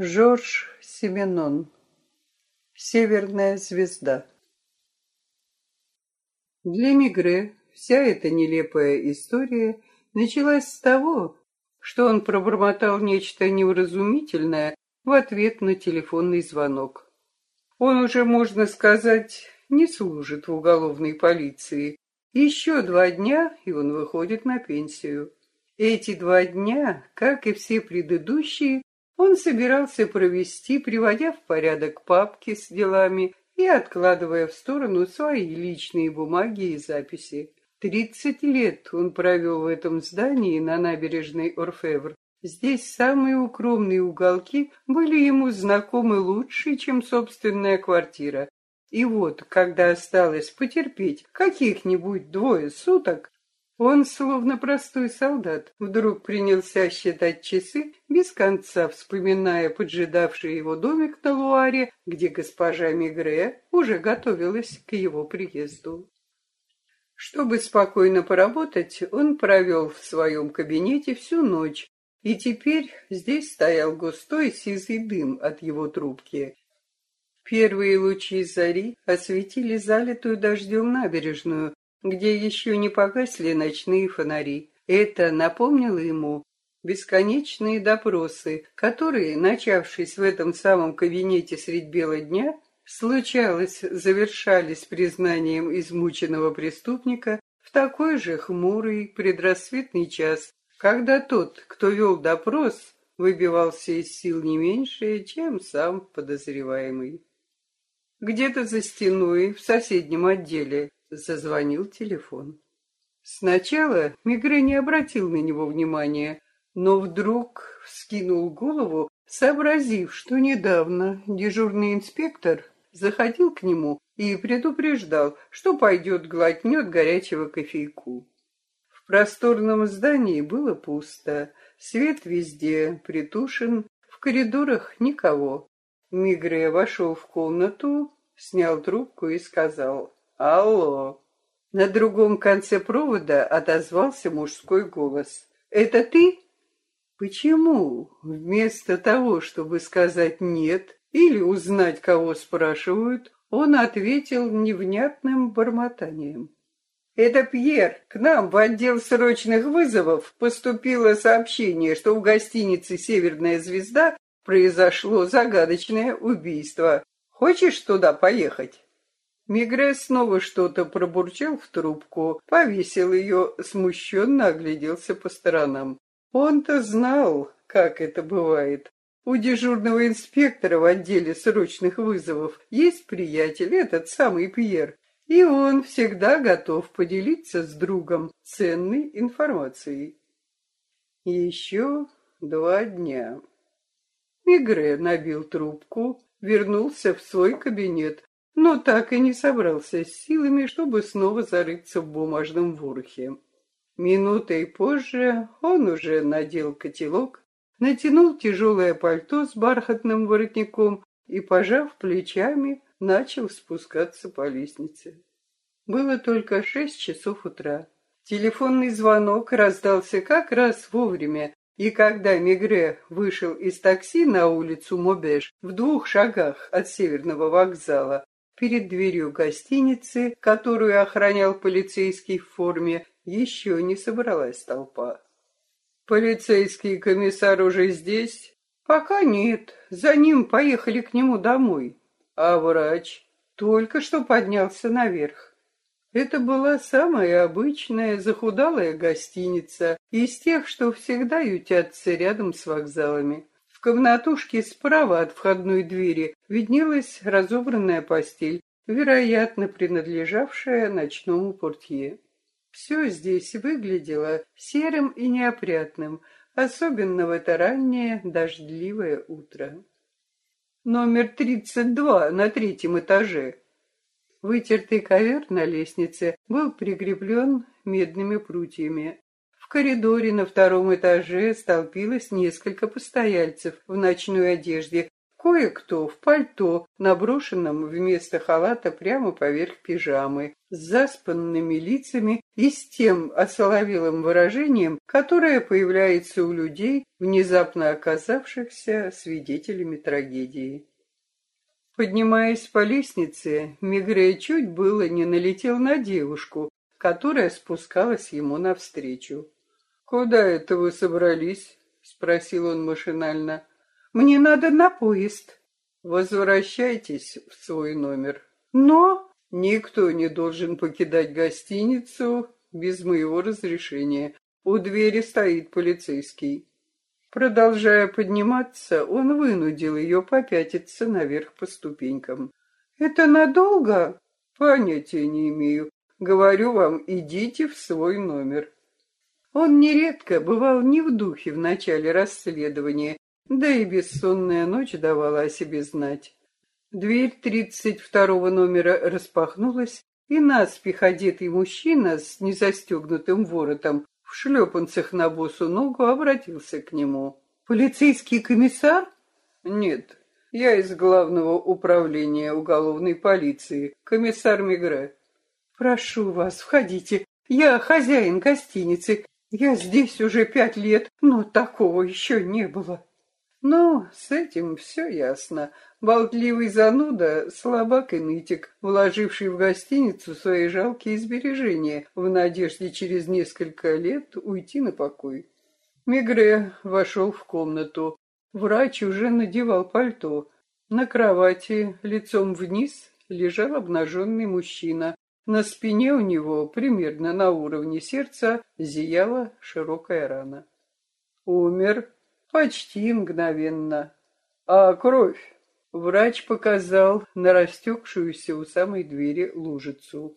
Жорж Семенон. Северная звезда. Для Мигре вся эта нелепая история началась с того, что он пробормотал нечто невразумительное в ответ на телефонный звонок. Он уже, можно сказать, не служит в уголовной полиции. Еще два дня, и он выходит на пенсию. Эти два дня, как и все предыдущие, он собирался провести, приводя в порядок папки с делами и откладывая в сторону свои личные бумаги и записи. Тридцать лет он провел в этом здании на набережной Орфевр. Здесь самые укромные уголки были ему знакомы лучше, чем собственная квартира. И вот, когда осталось потерпеть каких-нибудь двое суток, он, словно простой солдат, вдруг принялся считать часы, без конца вспоминая поджидавший его домик на Луаре, где госпожа Мигре уже готовилась к его приезду. Чтобы спокойно поработать, он провел в своем кабинете всю ночь, и теперь здесь стоял густой сизый дым от его трубки. Первые лучи зари осветили залитую дождем набережную, где еще не погасли ночные фонари. Это напомнило ему бесконечные допросы, которые, начавшись в этом самом кабинете средь бела дня, случалось, завершались признанием измученного преступника в такой же хмурый предрассветный час, когда тот, кто вел допрос, выбивался из сил не меньше, чем сам подозреваемый. Где-то за стеной в соседнем отделе Зазвонил телефон. Сначала Мигре не обратил на него внимания, но вдруг вскинул голову, сообразив, что недавно дежурный инспектор заходил к нему и предупреждал, что пойдет глотнет горячего кофейку. В просторном здании было пусто, свет везде притушен, в коридорах никого. Мигре вошел в комнату, снял трубку и сказал «Алло!» На другом конце провода отозвался мужской голос. «Это ты?» Почему вместо того, чтобы сказать «нет» или узнать, кого спрашивают, он ответил невнятным бормотанием? «Это Пьер. К нам в отдел срочных вызовов поступило сообщение, что в гостинице «Северная звезда» произошло загадочное убийство. Хочешь туда поехать?» Мигре снова что-то пробурчал в трубку, повесил ее, смущенно огляделся по сторонам. Он-то знал, как это бывает. У дежурного инспектора в отделе срочных вызовов есть приятель, этот самый Пьер, и он всегда готов поделиться с другом ценной информацией. Еще два дня. Мигре набил трубку, вернулся в свой кабинет, но так и не собрался с силами, чтобы снова зарыться в бумажном ворохе. Минутой позже он уже надел котелок, натянул тяжелое пальто с бархатным воротником и, пожав плечами, начал спускаться по лестнице. Было только шесть часов утра. Телефонный звонок раздался как раз вовремя, и когда Мигре вышел из такси на улицу Мобеж в двух шагах от северного вокзала, Перед дверью гостиницы, которую охранял полицейский в форме, еще не собралась толпа. Полицейский комиссар уже здесь? Пока нет. За ним поехали к нему домой. А врач только что поднялся наверх. Это была самая обычная захудалая гостиница из тех, что всегда ютятся рядом с вокзалами. В комнатушке справа от входной двери виднелась разобранная постель, вероятно, принадлежавшая ночному портье. Все здесь выглядело серым и неопрятным, особенно в это раннее дождливое утро. Номер 32 на третьем этаже. Вытертый ковер на лестнице был прикреплен медными прутьями. В коридоре на втором этаже столпилось несколько постояльцев в ночной одежде, Кое-кто в пальто, наброшенном вместо халата прямо поверх пижамы, с заспанными лицами и с тем осоловелым выражением, которое появляется у людей, внезапно оказавшихся свидетелями трагедии. Поднимаясь по лестнице, Мигре чуть было не налетел на девушку, которая спускалась ему навстречу. «Куда это вы собрались?» — спросил он машинально. Мне надо на поезд. Возвращайтесь в свой номер. Но никто не должен покидать гостиницу без моего разрешения. У двери стоит полицейский. Продолжая подниматься, он вынудил ее попятиться наверх по ступенькам. «Это надолго?» «Понятия не имею. Говорю вам, идите в свой номер». Он нередко бывал не в духе в начале расследования да и бессонная ночь давала о себе знать. Дверь тридцать второго номера распахнулась, и наспех одетый мужчина с незастегнутым воротом в шлепанцах на босу ногу обратился к нему. «Полицейский комиссар?» «Нет, я из главного управления уголовной полиции, комиссар Мигре». «Прошу вас, входите. Я хозяин гостиницы. Я здесь уже пять лет, но такого еще не было». Ну, с этим все ясно. Болтливый зануда, слабак и нытик, вложивший в гостиницу свои жалкие сбережения в надежде через несколько лет уйти на покой. Мигре вошел в комнату. Врач уже надевал пальто. На кровати, лицом вниз, лежал обнаженный мужчина. На спине у него, примерно на уровне сердца, зияла широкая рана. «Умер», Почти мгновенно. А кровь? Врач показал на растекшуюся у самой двери лужицу.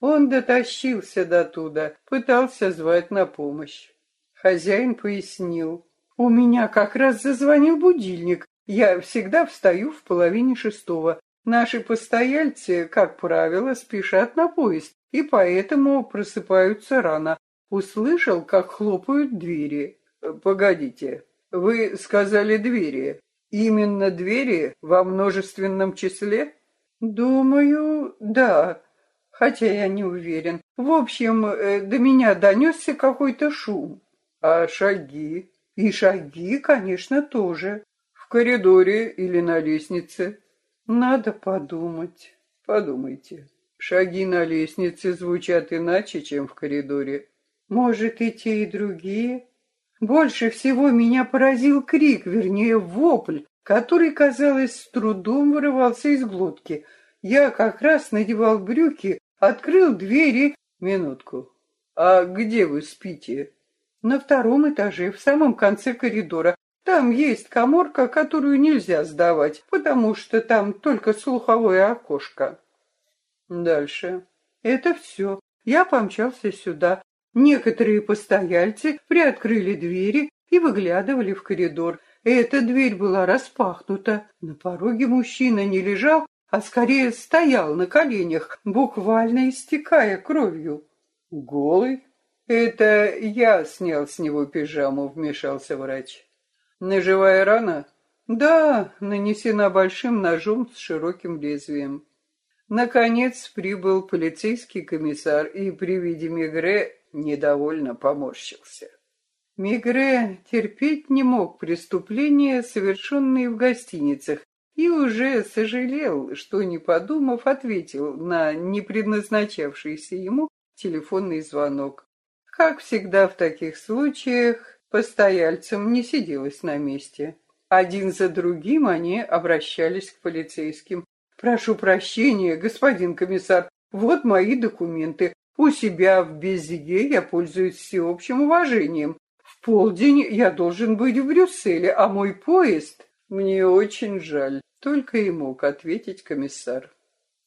Он дотащился до туда, пытался звать на помощь. Хозяин пояснил. «У меня как раз зазвонил будильник. Я всегда встаю в половине шестого. Наши постояльцы, как правило, спешат на поезд, и поэтому просыпаются рано. Услышал, как хлопают двери. Погодите, вы сказали двери. Именно двери во множественном числе? Думаю, да. Хотя я не уверен. В общем, э, до меня донесся какой-то шум. А шаги? И шаги, конечно, тоже. В коридоре или на лестнице? Надо подумать. Подумайте. Шаги на лестнице звучат иначе, чем в коридоре. Может, и те, и другие? Больше всего меня поразил крик, вернее, вопль, который, казалось, с трудом вырывался из глотки. Я как раз надевал брюки, открыл двери. Минутку. А где вы спите? На втором этаже, в самом конце коридора. Там есть коморка, которую нельзя сдавать, потому что там только слуховое окошко. Дальше. Это все. Я помчался сюда. Некоторые постояльцы приоткрыли двери и выглядывали в коридор. Эта дверь была распахнута. На пороге мужчина не лежал, а скорее стоял на коленях, буквально истекая кровью. «Голый?» «Это я снял с него пижаму», — вмешался врач. «Ножевая рана?» «Да, нанесена большим ножом с широким лезвием». Наконец прибыл полицейский комиссар, и при виде Мегре недовольно поморщился. Мигре терпеть не мог преступления, совершенные в гостиницах, и уже сожалел, что, не подумав, ответил на непредназначавшийся ему телефонный звонок. Как всегда в таких случаях, постояльцам не сиделось на месте. Один за другим они обращались к полицейским. «Прошу прощения, господин комиссар, вот мои документы. У себя в Безиге я пользуюсь всеобщим уважением. В полдень я должен быть в Брюсселе, а мой поезд... Мне очень жаль, только и мог ответить комиссар.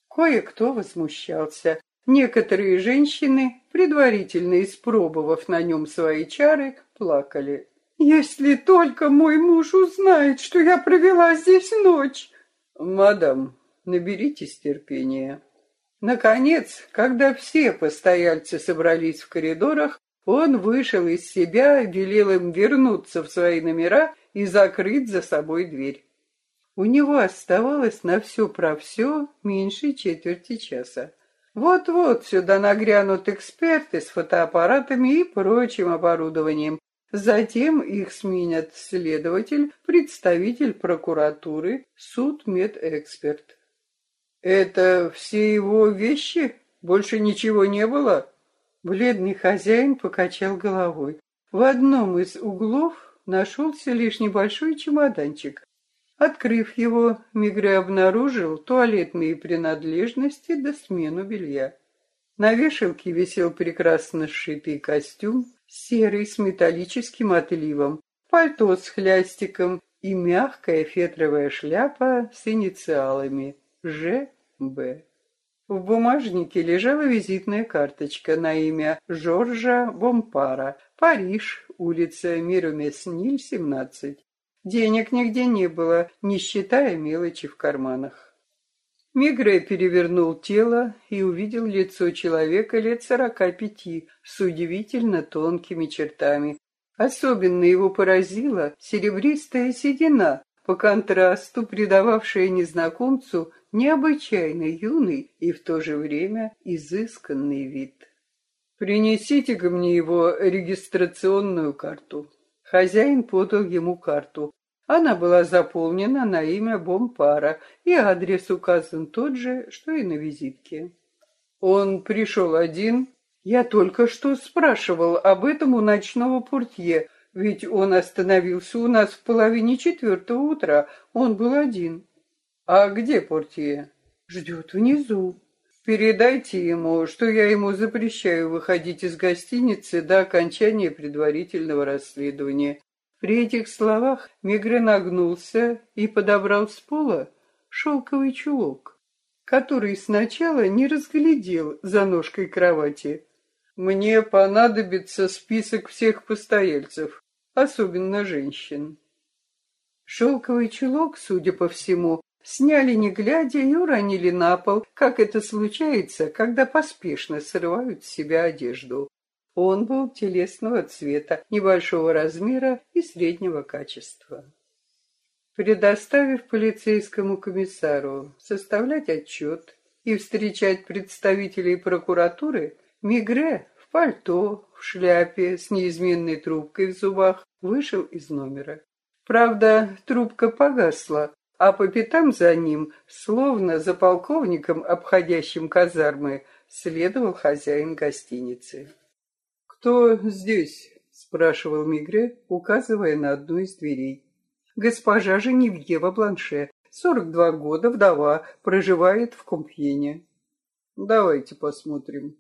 Кое-кто возмущался. Некоторые женщины, предварительно испробовав на нем свои чары, плакали. «Если только мой муж узнает, что я провела здесь ночь!» «Мадам, наберитесь терпения. Наконец, когда все постояльцы собрались в коридорах, он вышел из себя, велел им вернуться в свои номера и закрыть за собой дверь. У него оставалось на все про все меньше четверти часа. Вот-вот сюда нагрянут эксперты с фотоаппаратами и прочим оборудованием. Затем их сменят следователь, представитель прокуратуры, суд-медэксперт. Это все его вещи? Больше ничего не было? Бледный хозяин покачал головой. В одном из углов нашелся лишь небольшой чемоданчик. Открыв его, Мигре обнаружил туалетные принадлежности до смену белья. На вешалке висел прекрасно сшитый костюм, серый с металлическим отливом, пальто с хлястиком и мягкая фетровая шляпа с инициалами Ж.Б. В бумажнике лежала визитная карточка на имя Жоржа Бомпара, Париж, улица Мирумесниль, 17. Денег нигде не было, не считая мелочи в карманах. Мигре перевернул тело и увидел лицо человека лет сорока пяти с удивительно тонкими чертами. Особенно его поразила серебристая седина, по контрасту придававшая незнакомцу необычайно юный и в то же время изысканный вид. «Принесите-ка мне его регистрационную карту», Хозяин подал ему карту. Она была заполнена на имя Бомпара, и адрес указан тот же, что и на визитке. Он пришел один. Я только что спрашивал об этом у ночного портье, ведь он остановился у нас в половине четвертого утра. Он был один. А где портье? Ждет внизу. Передайте ему, что я ему запрещаю выходить из гостиницы до окончания предварительного расследования. При этих словах Мегре нагнулся и подобрал с пола шелковый чулок, который сначала не разглядел за ножкой кровати. Мне понадобится список всех постояльцев, особенно женщин. Шелковый чулок, судя по всему, Сняли не глядя и уронили на пол, как это случается, когда поспешно срывают с себя одежду. Он был телесного цвета, небольшого размера и среднего качества. Предоставив полицейскому комиссару составлять отчет и встречать представителей прокуратуры, Мигре в пальто, в шляпе, с неизменной трубкой в зубах вышел из номера. Правда, трубка погасла, а по пятам за ним, словно за полковником, обходящим казармы, следовал хозяин гостиницы. «Кто здесь?» — спрашивал Мигре, указывая на одну из дверей. «Госпожа Женевьева Бланше, сорок два года, вдова, проживает в Компьене». «Давайте посмотрим».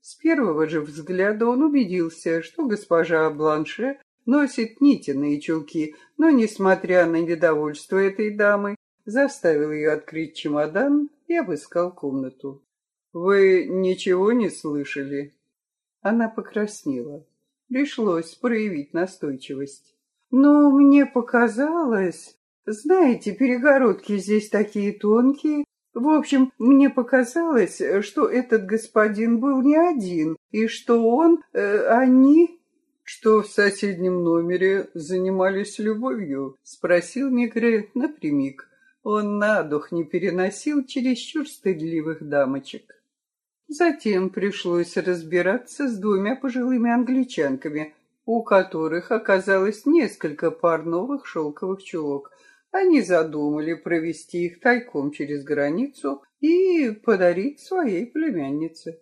С первого же взгляда он убедился, что госпожа Бланше носит нитиные чулки, но, несмотря на недовольство этой дамы, заставил ее открыть чемодан и обыскал комнату. «Вы ничего не слышали?» Она покраснела. Пришлось проявить настойчивость. «Но мне показалось... Знаете, перегородки здесь такие тонкие. В общем, мне показалось, что этот господин был не один, и что он... Э, они...» что в соседнем номере занимались любовью?» — спросил Мигре напрямик. Он на дух не переносил чересчур стыдливых дамочек. Затем пришлось разбираться с двумя пожилыми англичанками, у которых оказалось несколько пар новых шелковых чулок. Они задумали провести их тайком через границу и подарить своей племяннице.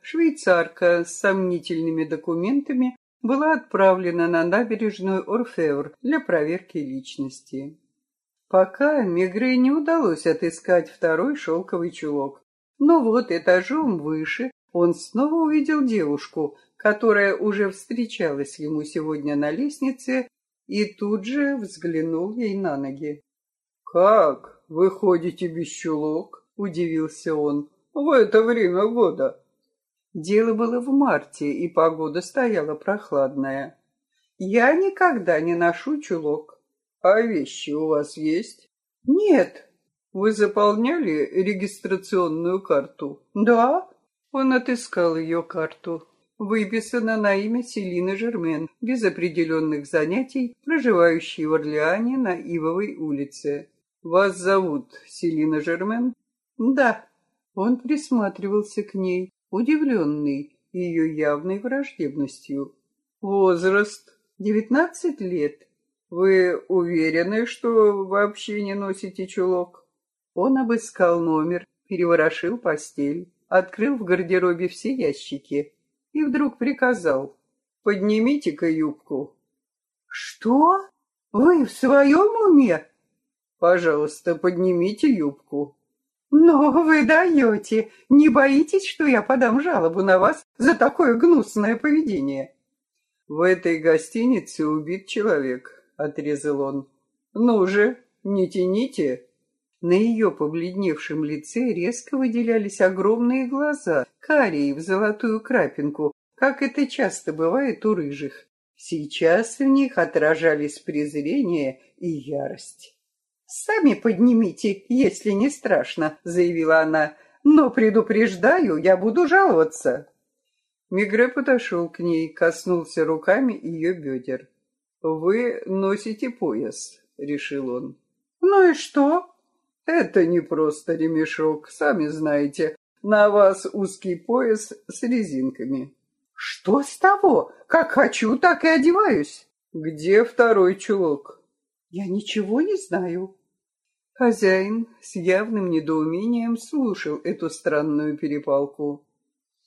Швейцарка с сомнительными документами была отправлена на набережную Орфевр для проверки личности. Пока Мегре не удалось отыскать второй шелковый чулок. Но вот этажом выше он снова увидел девушку, которая уже встречалась ему сегодня на лестнице, и тут же взглянул ей на ноги. «Как? Вы ходите без чулок?» — удивился он. «В это время года». Дело было в марте, и погода стояла прохладная. Я никогда не ношу чулок. А вещи у вас есть? Нет. Вы заполняли регистрационную карту? Да. Он отыскал ее карту. Выписана на имя Селины Жермен, без определенных занятий, проживающей в Орлеане на Ивовой улице. Вас зовут Селина Жермен? Да. Он присматривался к ней, удивленный ее явной враждебностью. Возраст? Девятнадцать лет. Вы уверены, что вообще не носите чулок? Он обыскал номер, переворошил постель, открыл в гардеробе все ящики и вдруг приказал «Поднимите-ка юбку». «Что? Вы в своем уме?» «Пожалуйста, поднимите юбку». «Но вы даете! Не боитесь, что я подам жалобу на вас за такое гнусное поведение?» «В этой гостинице убит человек», — отрезал он. «Ну же, не тяните!» На ее побледневшем лице резко выделялись огромные глаза, карие в золотую крапинку, как это часто бывает у рыжих. Сейчас в них отражались презрение и ярость. «Сами поднимите, если не страшно», — заявила она. «Но предупреждаю, я буду жаловаться». Мигре подошел к ней, коснулся руками ее бедер. «Вы носите пояс», — решил он. «Ну и что?» «Это не просто ремешок, сами знаете. На вас узкий пояс с резинками». «Что с того? Как хочу, так и одеваюсь». «Где второй чулок?» «Я ничего не знаю». Хозяин с явным недоумением слушал эту странную перепалку.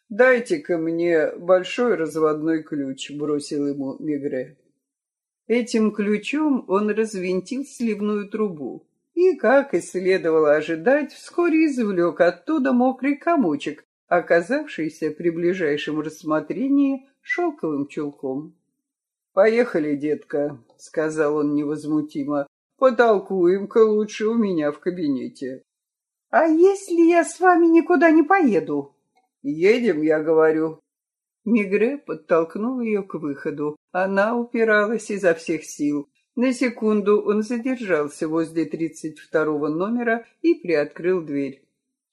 «Дайте-ка мне большой разводной ключ», — бросил ему Мегре. Этим ключом он развинтил сливную трубу и, как и следовало ожидать, вскоре извлек оттуда мокрый комочек, оказавшийся при ближайшем рассмотрении шелковым чулком. «Поехали, детка», — сказал он невозмутимо. Потолкуем-ка лучше у меня в кабинете. А если я с вами никуда не поеду? Едем, я говорю. Мигре подтолкнул ее к выходу. Она упиралась изо всех сил. На секунду он задержался возле тридцать второго номера и приоткрыл дверь.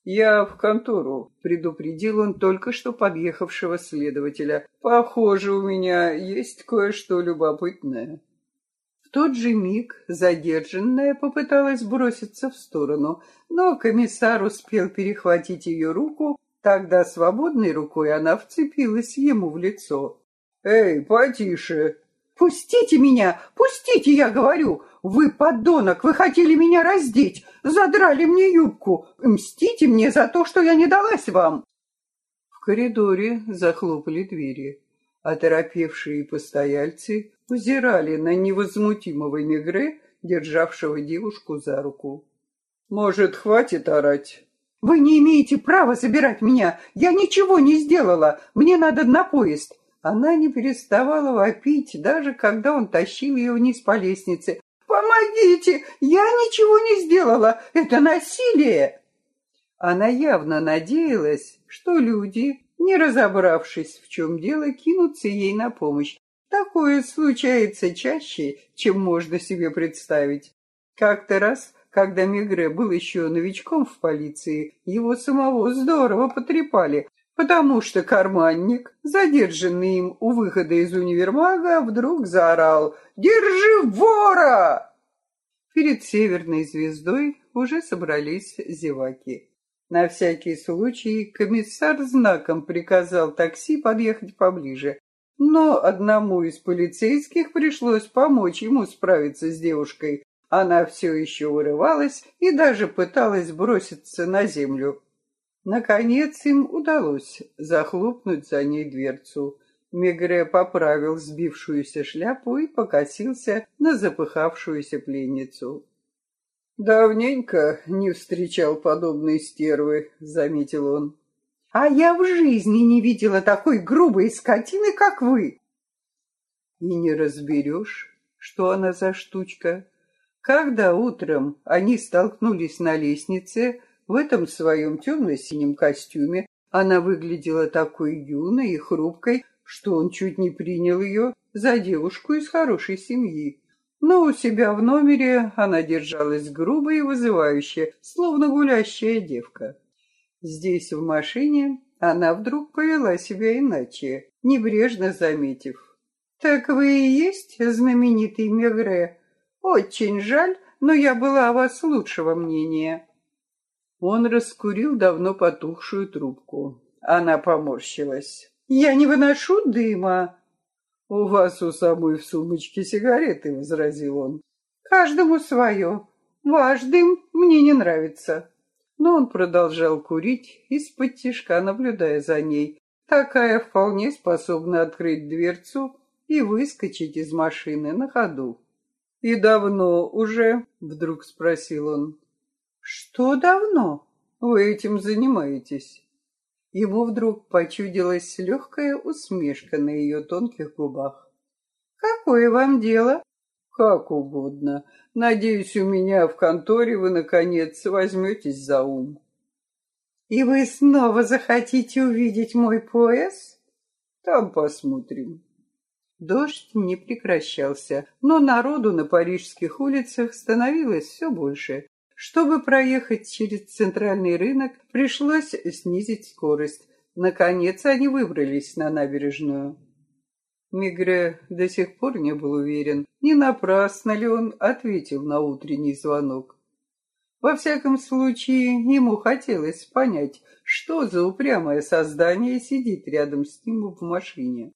«Я в контору», — предупредил он только что подъехавшего следователя. «Похоже, у меня есть кое-что любопытное». Тот же миг задержанная попыталась броситься в сторону, но комиссар успел перехватить ее руку, тогда свободной рукой она вцепилась ему в лицо. «Эй, потише!» «Пустите меня! Пустите, я говорю! Вы, подонок, вы хотели меня раздеть, задрали мне юбку, мстите мне за то, что я не далась вам!» В коридоре захлопали двери. Оторопевшие постояльцы взирали на невозмутимого Мегре, державшего девушку за руку. «Может, хватит орать?» «Вы не имеете права забирать меня! Я ничего не сделала! Мне надо на поезд!» Она не переставала вопить, даже когда он тащил ее вниз по лестнице. «Помогите! Я ничего не сделала! Это насилие!» Она явно надеялась, что люди, не разобравшись, в чем дело, кинутся ей на помощь, Такое случается чаще, чем можно себе представить. Как-то раз, когда Мегре был еще новичком в полиции, его самого здорово потрепали, потому что карманник, задержанный им у выхода из универмага, вдруг заорал «Держи вора!». Перед северной звездой уже собрались зеваки. На всякий случай комиссар знаком приказал такси подъехать поближе, но одному из полицейских пришлось помочь ему справиться с девушкой. Она все еще вырывалась и даже пыталась броситься на землю. Наконец им удалось захлопнуть за ней дверцу. Мегре поправил сбившуюся шляпу и покосился на запыхавшуюся пленницу. «Давненько не встречал подобной стервы», — заметил он. А я в жизни не видела такой грубой скотины, как вы. И не разберешь, что она за штучка. Когда утром они столкнулись на лестнице, в этом своем темно-синем костюме, она выглядела такой юной и хрупкой, что он чуть не принял ее за девушку из хорошей семьи. Но у себя в номере она держалась грубо и вызывающе, словно гулящая девка. Здесь, в машине, она вдруг повела себя иначе, небрежно заметив. «Так вы и есть знаменитый Мегре. Очень жаль, но я была о вас лучшего мнения». Он раскурил давно потухшую трубку. Она поморщилась. «Я не выношу дыма». «У вас у самой в сумочке сигареты», — возразил он. «Каждому свое. Ваш дым мне не нравится». Но он продолжал курить, из-под тишка наблюдая за ней. Такая вполне способна открыть дверцу и выскочить из машины на ходу. «И давно уже?» — вдруг спросил он. «Что давно? Вы этим занимаетесь?» Ему вдруг почудилась легкая усмешка на ее тонких губах. «Какое вам дело?» «Как угодно. Надеюсь, у меня в конторе вы, наконец, возьметесь за ум». «И вы снова захотите увидеть мой пояс?» «Там посмотрим». Дождь не прекращался, но народу на парижских улицах становилось все больше. Чтобы проехать через центральный рынок, пришлось снизить скорость. Наконец они выбрались на набережную. Мигре до сих пор не был уверен, не напрасно ли он ответил на утренний звонок. Во всяком случае, ему хотелось понять, что за упрямое создание сидит рядом с ним в машине.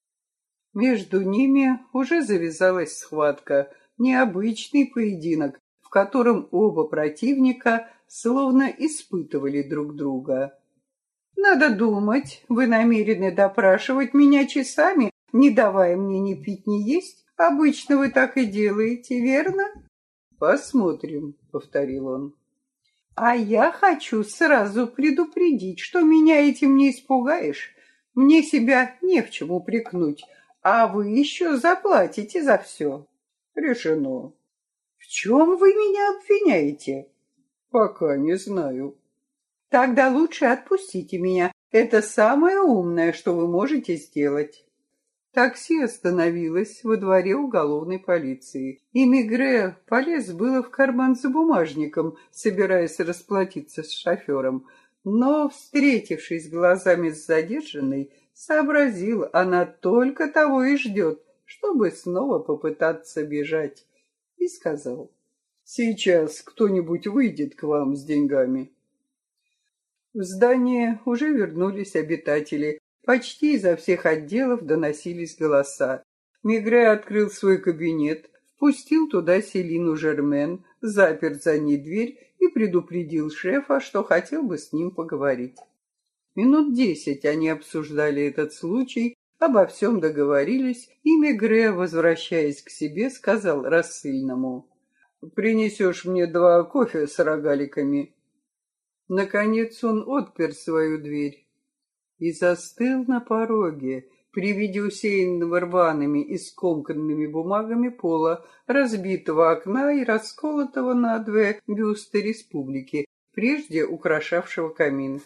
Между ними уже завязалась схватка, необычный поединок, в котором оба противника словно испытывали друг друга. «Надо думать, вы намерены допрашивать меня часами, не давая мне ни пить, ни есть? Обычно вы так и делаете, верно?» «Посмотрим», — повторил он. «А я хочу сразу предупредить, что меня этим не испугаешь. Мне себя не в чем упрекнуть, а вы еще заплатите за все. Решено. В чем вы меня обвиняете? Пока не знаю. Тогда лучше отпустите меня. Это самое умное, что вы можете сделать. Такси остановилось во дворе уголовной полиции, и Мигре полез было в карман за бумажником, собираясь расплатиться с шофером, но, встретившись глазами с задержанной, Сообразил, она только того и ждет, чтобы снова попытаться бежать. И сказал, сейчас кто-нибудь выйдет к вам с деньгами. В здание уже вернулись обитатели. Почти изо всех отделов доносились голоса. Мигре открыл свой кабинет, впустил туда Селину Жермен, запер за ней дверь и предупредил шефа, что хотел бы с ним поговорить. Минут десять они обсуждали этот случай, обо всем договорились, и Мегре, возвращаясь к себе, сказал рассыльному, «Принесешь мне два кофе с рогаликами». Наконец он отпер свою дверь и застыл на пороге при виде усеянного рваными и скомканными бумагами пола, разбитого окна и расколотого надвое бюста республики, прежде украшавшего камин.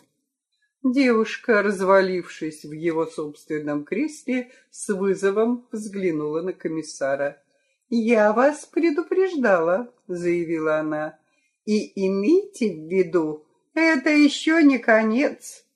Девушка, развалившись в его собственном кресле, с вызовом взглянула на комиссара. «Я вас предупреждала», — заявила она. «И имейте в виду, это еще не конец.